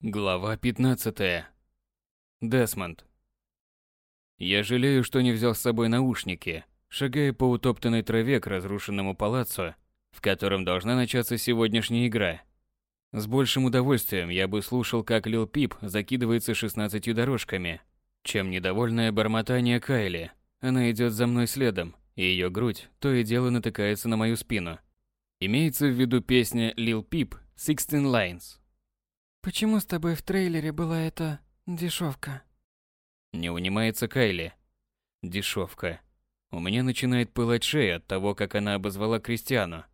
Глава 15. Десмонд. Я жалею, что не взял с собой наушники, шагая по утоптанной траве к разрушенному палаццо, в котором должна начаться сегодняшняя игра. С большим удовольствием я бы слушал, как Лил Пип закидывается шестнадцатью дорожками, чем недовольное бормотание Кайли. Она идет за мной следом, и ее грудь то и дело натыкается на мою спину. Имеется в виду песня Lil Peep «Sixteen Lines», Почему с тобой в трейлере была эта дешевка? Не унимается Кайли. Дешевка. У меня начинает пылать шея от того, как она обозвала Кристиану.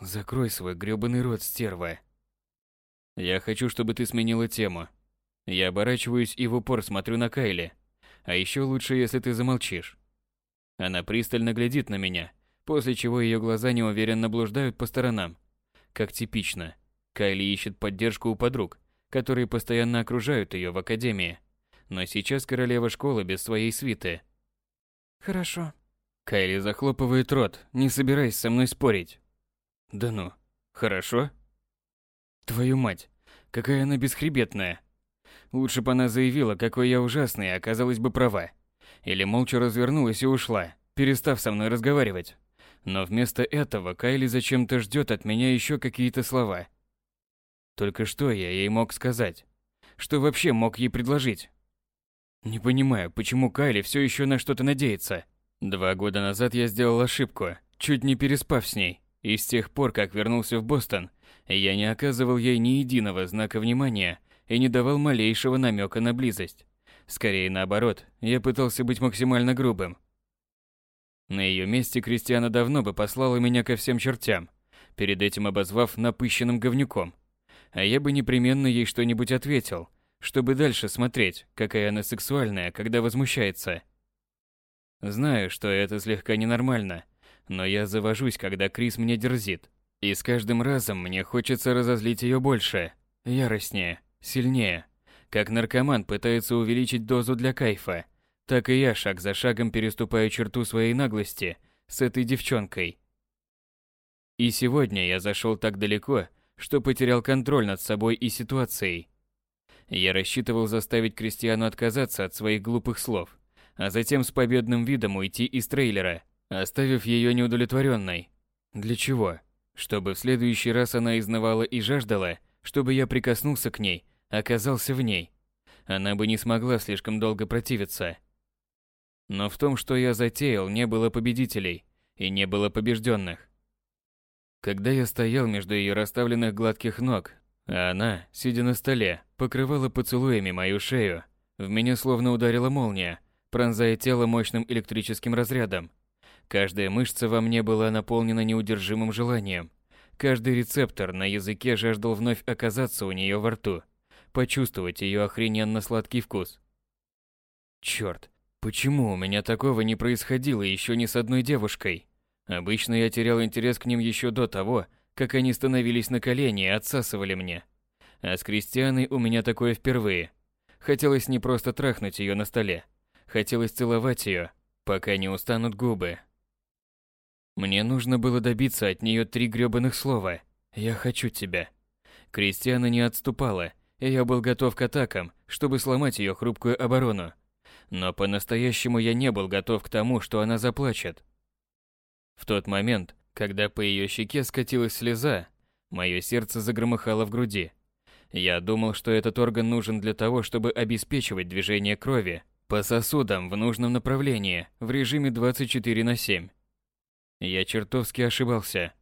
Закрой свой грёбаный рот, стерва. Я хочу, чтобы ты сменила тему. Я оборачиваюсь и в упор смотрю на Кайли. А еще лучше, если ты замолчишь. Она пристально глядит на меня, после чего ее глаза неуверенно блуждают по сторонам. Как типично. Кайли ищет поддержку у подруг, которые постоянно окружают ее в академии. Но сейчас королева школы без своей свиты. Хорошо. Кайли захлопывает рот, не собираясь со мной спорить. Да ну, хорошо? Твою мать, какая она бесхребетная. Лучше бы она заявила, какой я ужасный, и оказалась бы права. Или молча развернулась и ушла, перестав со мной разговаривать. Но вместо этого Кайли зачем-то ждет от меня еще какие-то слова. Только что я ей мог сказать? Что вообще мог ей предложить? Не понимаю, почему Кайли все еще на что-то надеется. Два года назад я сделал ошибку, чуть не переспав с ней. И с тех пор, как вернулся в Бостон, я не оказывал ей ни единого знака внимания и не давал малейшего намека на близость. Скорее наоборот, я пытался быть максимально грубым. На ее месте Кристиана давно бы послала меня ко всем чертям, перед этим обозвав напыщенным говнюком а я бы непременно ей что-нибудь ответил, чтобы дальше смотреть, какая она сексуальная, когда возмущается. Знаю, что это слегка ненормально, но я завожусь, когда Крис мне дерзит. И с каждым разом мне хочется разозлить ее больше, яростнее, сильнее. Как наркоман пытается увеличить дозу для кайфа, так и я шаг за шагом переступаю черту своей наглости с этой девчонкой. И сегодня я зашел так далеко, что потерял контроль над собой и ситуацией. Я рассчитывал заставить Кристиану отказаться от своих глупых слов, а затем с победным видом уйти из трейлера, оставив ее неудовлетворенной. Для чего? Чтобы в следующий раз она изнывала и жаждала, чтобы я прикоснулся к ней, оказался в ней. Она бы не смогла слишком долго противиться. Но в том, что я затеял, не было победителей и не было побежденных. Когда я стоял между ее расставленных гладких ног, а она, сидя на столе, покрывала поцелуями мою шею, в меня словно ударила молния, пронзая тело мощным электрическим разрядом. Каждая мышца во мне была наполнена неудержимым желанием. Каждый рецептор на языке жаждал вновь оказаться у нее во рту, почувствовать ее охрененно сладкий вкус. Черт, почему у меня такого не происходило еще ни с одной девушкой? Обычно я терял интерес к ним еще до того, как они становились на колени и отсасывали мне. А с Кристианой у меня такое впервые. Хотелось не просто трахнуть ее на столе. Хотелось целовать ее, пока не устанут губы. Мне нужно было добиться от нее три грёбаных слова «Я хочу тебя». Кристиана не отступала, и я был готов к атакам, чтобы сломать ее хрупкую оборону. Но по-настоящему я не был готов к тому, что она заплачет. В тот момент, когда по ее щеке скатилась слеза, мое сердце загромыхало в груди. Я думал, что этот орган нужен для того, чтобы обеспечивать движение крови по сосудам в нужном направлении в режиме 24 на 7. Я чертовски ошибался.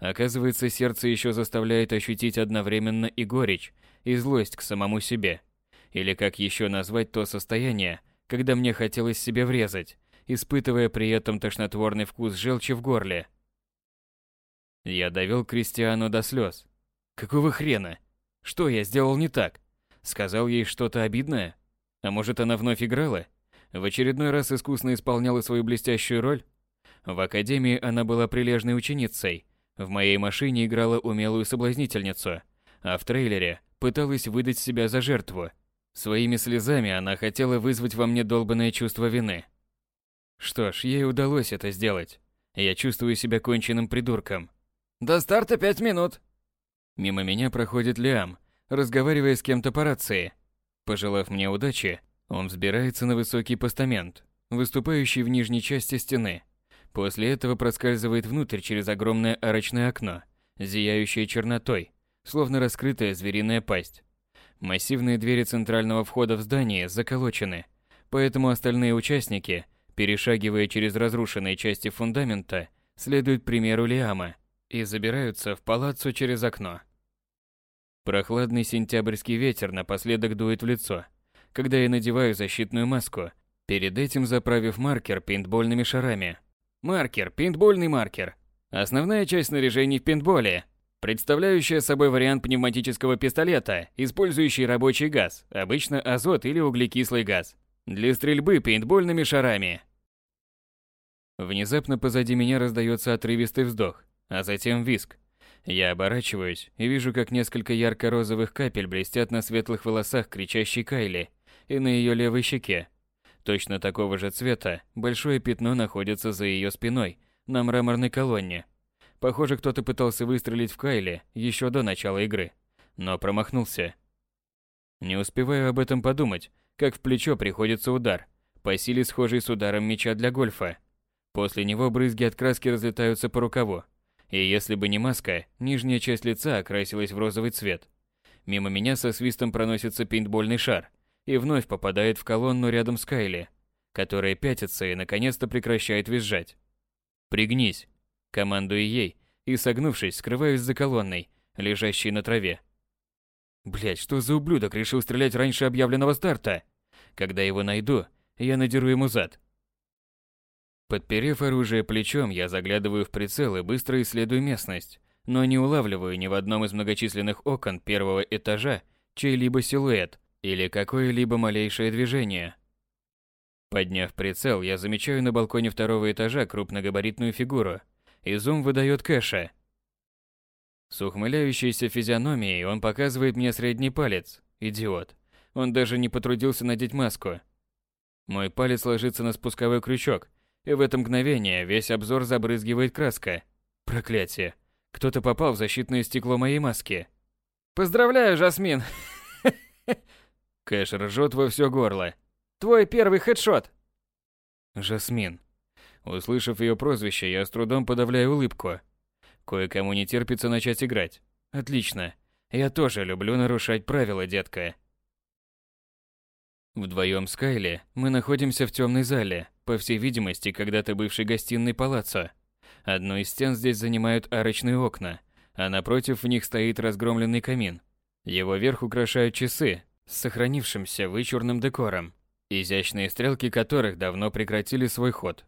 Оказывается, сердце еще заставляет ощутить одновременно и горечь, и злость к самому себе. Или как еще назвать то состояние, когда мне хотелось себе врезать, испытывая при этом тошнотворный вкус желчи в горле. Я довел Кристиану до слез. Какого хрена? Что я сделал не так? Сказал ей что-то обидное? А может, она вновь играла? В очередной раз искусно исполняла свою блестящую роль? В академии она была прилежной ученицей. В моей машине играла умелую соблазнительницу, а в трейлере пыталась выдать себя за жертву. Своими слезами она хотела вызвать во мне долбанное чувство вины. Что ж, ей удалось это сделать. Я чувствую себя конченным придурком. До старта пять минут. Мимо меня проходит Лиам, разговаривая с кем-то по рации. Пожелав мне удачи, он взбирается на высокий постамент, выступающий в нижней части стены. После этого проскальзывает внутрь через огромное арочное окно, зияющее чернотой, словно раскрытая звериная пасть. Массивные двери центрального входа в здание заколочены, поэтому остальные участники, перешагивая через разрушенные части фундамента, следуют примеру Лиама и забираются в палаццо через окно. Прохладный сентябрьский ветер напоследок дует в лицо, когда я надеваю защитную маску, перед этим заправив маркер пейнтбольными шарами. Маркер, пейнтбольный маркер. Основная часть снаряжений в пейнтболе представляющая собой вариант пневматического пистолета, использующий рабочий газ, обычно азот или углекислый газ, для стрельбы пейнтбольными шарами. Внезапно позади меня раздается отрывистый вздох, а затем виск. Я оборачиваюсь и вижу, как несколько ярко-розовых капель блестят на светлых волосах кричащей Кайли и на ее левой щеке. Точно такого же цвета большое пятно находится за ее спиной на мраморной колонне, Похоже, кто-то пытался выстрелить в Кайли еще до начала игры, но промахнулся. Не успеваю об этом подумать, как в плечо приходится удар, по силе схожий с ударом мяча для гольфа. После него брызги от краски разлетаются по рукаву, и если бы не маска, нижняя часть лица окрасилась в розовый цвет. Мимо меня со свистом проносится пейнтбольный шар и вновь попадает в колонну рядом с Кайли, которая пятится и наконец-то прекращает визжать. «Пригнись!» Командую ей и, согнувшись, скрываюсь за колонной, лежащей на траве. Блять, что за ублюдок решил стрелять раньше объявленного старта? Когда его найду, я надеру ему зад. Подперев оружие плечом, я заглядываю в прицел и быстро исследую местность, но не улавливаю ни в одном из многочисленных окон первого этажа чей-либо силуэт или какое-либо малейшее движение. Подняв прицел, я замечаю на балконе второго этажа крупногабаритную фигуру – и зум выдает кэша. С ухмыляющейся физиономией он показывает мне средний палец. Идиот. Он даже не потрудился надеть маску. Мой палец ложится на спусковой крючок, и в это мгновение весь обзор забрызгивает краска. Проклятие. Кто-то попал в защитное стекло моей маски. Поздравляю, Жасмин. Кэш ржет во все горло. Твой первый хедшот. Жасмин. Услышав ее прозвище, я с трудом подавляю улыбку. Кое-кому не терпится начать играть. Отлично. Я тоже люблю нарушать правила, детка. Вдвоем с Кайли мы находимся в темной зале, по всей видимости, когда-то бывшей гостиной палаццо. Одну из стен здесь занимают арочные окна, а напротив в них стоит разгромленный камин. Его верх украшают часы с сохранившимся вычурным декором, изящные стрелки которых давно прекратили свой ход.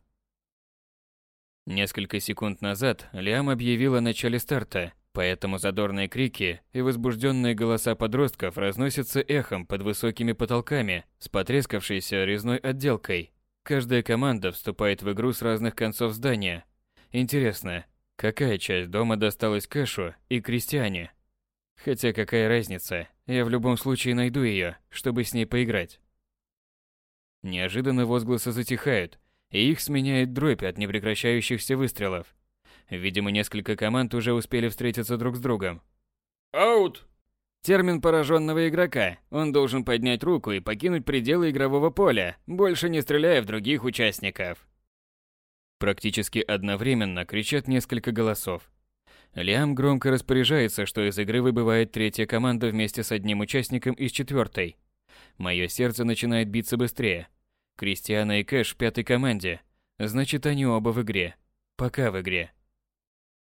Несколько секунд назад Лиам объявил о начале старта, поэтому задорные крики и возбужденные голоса подростков разносятся эхом под высокими потолками с потрескавшейся резной отделкой. Каждая команда вступает в игру с разных концов здания. Интересно, какая часть дома досталась Кэшу и Кристиане? Хотя какая разница, я в любом случае найду ее, чтобы с ней поиграть. Неожиданно возгласы затихают, и их сменяет дробь от непрекращающихся выстрелов. Видимо, несколько команд уже успели встретиться друг с другом. «Аут!» Термин пораженного игрока. Он должен поднять руку и покинуть пределы игрового поля, больше не стреляя в других участников. Практически одновременно кричат несколько голосов. Лиам громко распоряжается, что из игры выбывает третья команда вместе с одним участником из четвертой. Мое сердце начинает биться быстрее, Кристиана и Кэш в пятой команде. Значит, они оба в игре. Пока в игре.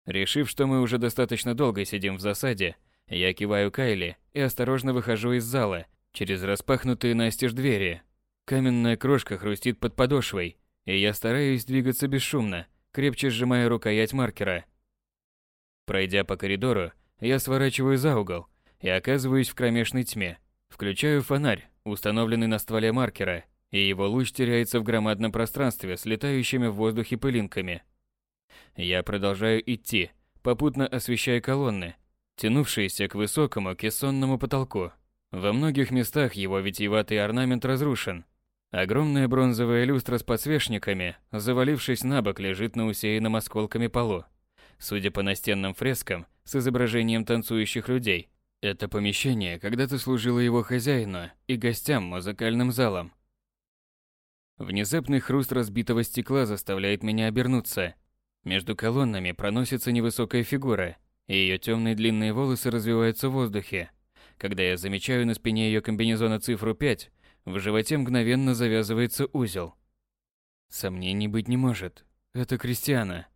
Решив, что мы уже достаточно долго сидим в засаде, я киваю Кайли и осторожно выхожу из зала через распахнутые настежь двери. Каменная крошка хрустит под подошвой, и я стараюсь двигаться бесшумно, крепче сжимая рукоять маркера. Пройдя по коридору, я сворачиваю за угол и оказываюсь в кромешной тьме. Включаю фонарь, установленный на стволе маркера, и его луч теряется в громадном пространстве с летающими в воздухе пылинками. Я продолжаю идти, попутно освещая колонны, тянувшиеся к высокому кессонному потолку. Во многих местах его витиеватый орнамент разрушен. Огромная бронзовая люстра с подсвечниками, завалившись на бок, лежит на усеянном осколками полу. Судя по настенным фрескам с изображением танцующих людей, Это помещение когда-то служило его хозяину и гостям музыкальным залом. Внезапный хруст разбитого стекла заставляет меня обернуться. Между колоннами проносится невысокая фигура, и ее темные длинные волосы развиваются в воздухе. Когда я замечаю на спине ее комбинезона цифру 5, в животе мгновенно завязывается узел. Сомнений быть не может. Это Кристиана.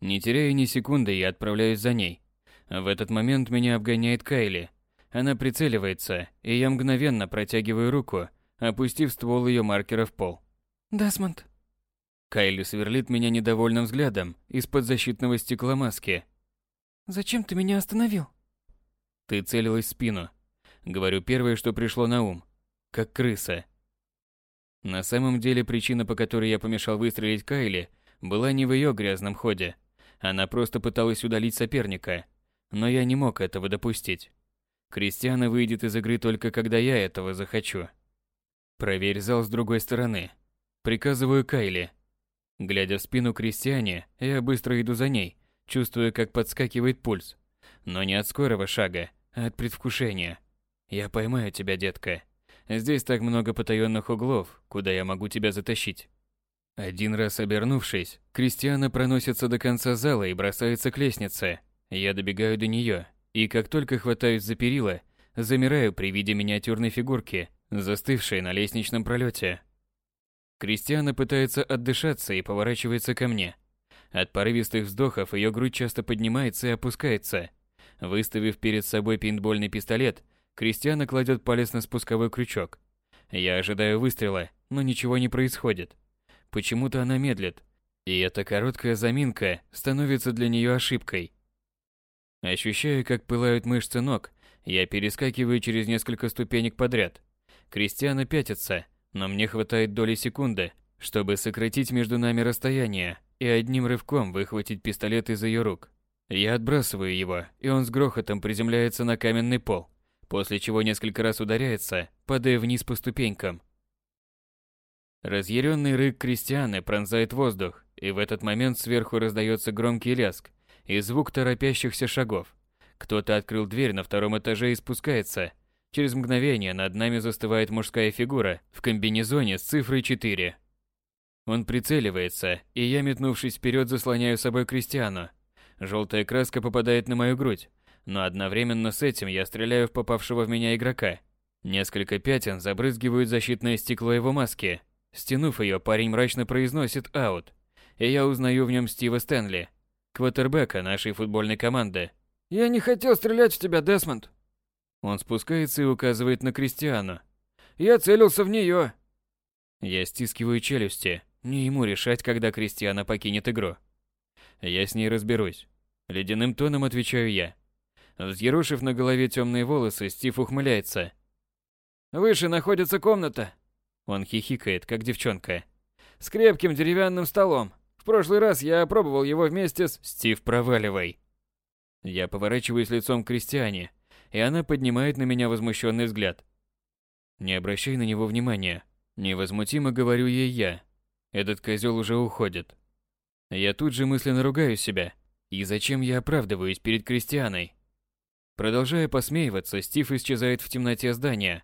Не теряя ни секунды, я отправляюсь за ней. В этот момент меня обгоняет Кайли. Она прицеливается, и я мгновенно протягиваю руку, опустив ствол ее маркера в пол. «Десмонд». Кайли сверлит меня недовольным взглядом из-под защитного стекла маски. «Зачем ты меня остановил?» «Ты целилась в спину». Говорю первое, что пришло на ум. Как крыса. На самом деле причина, по которой я помешал выстрелить Кайли, была не в ее грязном ходе. Она просто пыталась удалить соперника. Но я не мог этого допустить. Кристиана выйдет из игры только когда я этого захочу. Проверь зал с другой стороны. Приказываю Кайли. Глядя в спину Кристиане, я быстро иду за ней, чувствуя, как подскакивает пульс. Но не от скорого шага, а от предвкушения. Я поймаю тебя, детка. Здесь так много потаенных углов, куда я могу тебя затащить. Один раз обернувшись, Кристиана проносится до конца зала и бросается к лестнице. Я добегаю до нее, и как только хватаюсь за перила, замираю при виде миниатюрной фигурки, застывшей на лестничном пролете. Кристиана пытается отдышаться и поворачивается ко мне. От порывистых вздохов ее грудь часто поднимается и опускается. Выставив перед собой пейнтбольный пистолет, Кристиана кладет палец на спусковой крючок. Я ожидаю выстрела, но ничего не происходит. Почему-то она медлит, и эта короткая заминка становится для нее ошибкой. Ощущая, как пылают мышцы ног, я перескакиваю через несколько ступенек подряд. Кристиана пятится, но мне хватает доли секунды, чтобы сократить между нами расстояние и одним рывком выхватить пистолет из ее рук. Я отбрасываю его, и он с грохотом приземляется на каменный пол, после чего несколько раз ударяется, падая вниз по ступенькам. Разъяренный рык Кристианы пронзает воздух, и в этот момент сверху раздается громкий ляск и звук торопящихся шагов. Кто-то открыл дверь на втором этаже и спускается. Через мгновение над нами застывает мужская фигура в комбинезоне с цифрой 4. Он прицеливается, и я, метнувшись вперед, заслоняю собой Кристиану. Желтая краска попадает на мою грудь, но одновременно с этим я стреляю в попавшего в меня игрока. Несколько пятен забрызгивают защитное стекло его маски, Стянув ее, парень мрачно произносит «аут». И я узнаю в нем Стива Стэнли, квотербека нашей футбольной команды. «Я не хотел стрелять в тебя, Десмонд». Он спускается и указывает на Кристиану. «Я целился в нее». Я стискиваю челюсти. Не ему решать, когда Кристиана покинет игру. Я с ней разберусь. Ледяным тоном отвечаю я. Взъерошив на голове темные волосы, Стив ухмыляется. «Выше находится комната. Он хихикает, как девчонка. С крепким деревянным столом. В прошлый раз я пробовал его вместе с... Стив, проваливай. Я поворачиваюсь лицом к Кристиане, и она поднимает на меня возмущенный взгляд. Не обращай на него внимания. Невозмутимо говорю ей я. Этот козел уже уходит. Я тут же мысленно ругаю себя. И зачем я оправдываюсь перед Кристианой? Продолжая посмеиваться, Стив исчезает в темноте здания,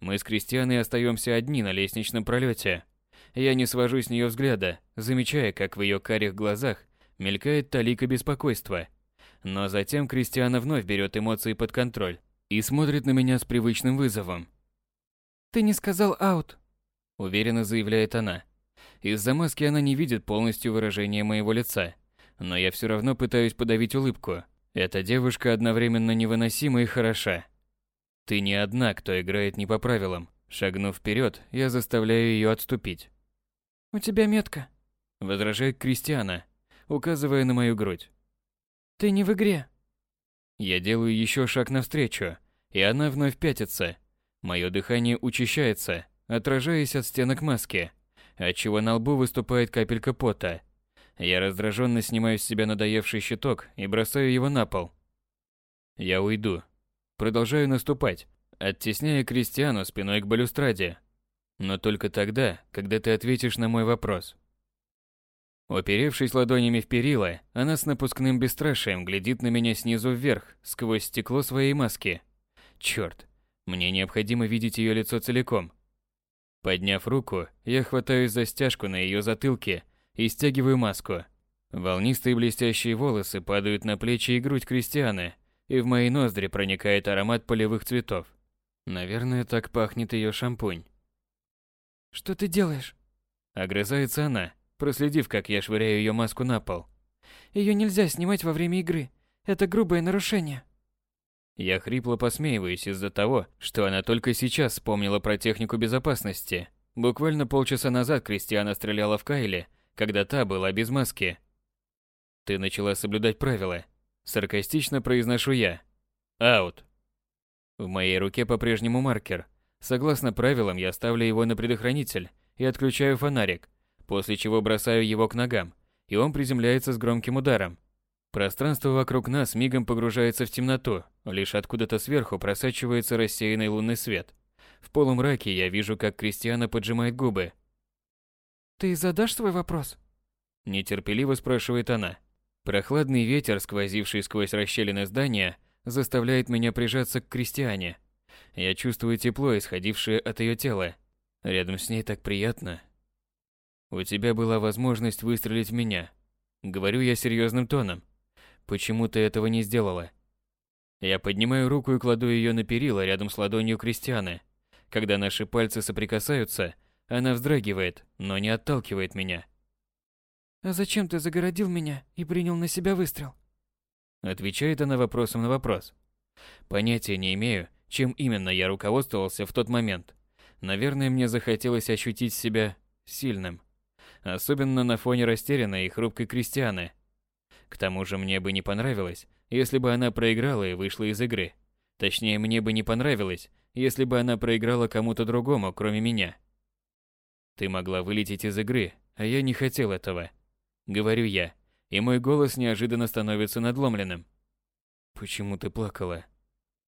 мы с Кристианой остаемся одни на лестничном пролете. Я не свожу с нее взгляда, замечая, как в ее карих глазах мелькает талика беспокойства. Но затем Кристиана вновь берет эмоции под контроль и смотрит на меня с привычным вызовом. «Ты не сказал аут», — уверенно заявляет она. Из-за маски она не видит полностью выражения моего лица, но я все равно пытаюсь подавить улыбку. Эта девушка одновременно невыносима и хороша. Ты не одна, кто играет не по правилам. Шагнув вперед, я заставляю ее отступить. «У тебя метка», — возражает Кристиана, указывая на мою грудь. «Ты не в игре». Я делаю еще шаг навстречу, и она вновь пятится. Мое дыхание учащается, отражаясь от стенок маски, отчего на лбу выступает капелька пота. Я раздраженно снимаю с себя надоевший щиток и бросаю его на пол. Я уйду, Продолжаю наступать, оттесняя Кристиану спиной к балюстраде. Но только тогда, когда ты ответишь на мой вопрос. Оперевшись ладонями в перила, она с напускным бесстрашием глядит на меня снизу вверх, сквозь стекло своей маски. Чёрт, мне необходимо видеть ее лицо целиком. Подняв руку, я хватаюсь за стяжку на ее затылке и стягиваю маску. Волнистые блестящие волосы падают на плечи и грудь Кристианы, и в мои ноздри проникает аромат полевых цветов. Наверное, так пахнет ее шампунь. «Что ты делаешь?» Огрызается она, проследив, как я швыряю ее маску на пол. Ее нельзя снимать во время игры. Это грубое нарушение. Я хрипло посмеиваюсь из-за того, что она только сейчас вспомнила про технику безопасности. Буквально полчаса назад Кристиана стреляла в Кайле, когда та была без маски. Ты начала соблюдать правила. Саркастично произношу я. Аут. В моей руке по-прежнему маркер. Согласно правилам, я ставлю его на предохранитель и отключаю фонарик, после чего бросаю его к ногам, и он приземляется с громким ударом. Пространство вокруг нас мигом погружается в темноту, лишь откуда-то сверху просачивается рассеянный лунный свет. В полумраке я вижу, как Кристиана поджимает губы. «Ты задашь свой вопрос?» Нетерпеливо спрашивает она. Прохладный ветер, сквозивший сквозь расщелины здания, заставляет меня прижаться к Кристиане. Я чувствую тепло, исходившее от ее тела. Рядом с ней так приятно, у тебя была возможность выстрелить в меня. Говорю я серьезным тоном. Почему ты этого не сделала? Я поднимаю руку и кладу ее на перила рядом с ладонью Кристианы. Когда наши пальцы соприкасаются, она вздрагивает, но не отталкивает меня. «А зачем ты загородил меня и принял на себя выстрел?» Отвечает она вопросом на вопрос. Понятия не имею, чем именно я руководствовался в тот момент. Наверное, мне захотелось ощутить себя сильным особенно на фоне растерянной и хрупкой Кристианы. К тому же мне бы не понравилось, если бы она проиграла и вышла из игры. Точнее, мне бы не понравилось, если бы она проиграла кому-то другому, кроме меня. Ты могла вылететь из игры, а я не хотел этого. Говорю я, и мой голос неожиданно становится надломленным. Почему ты плакала?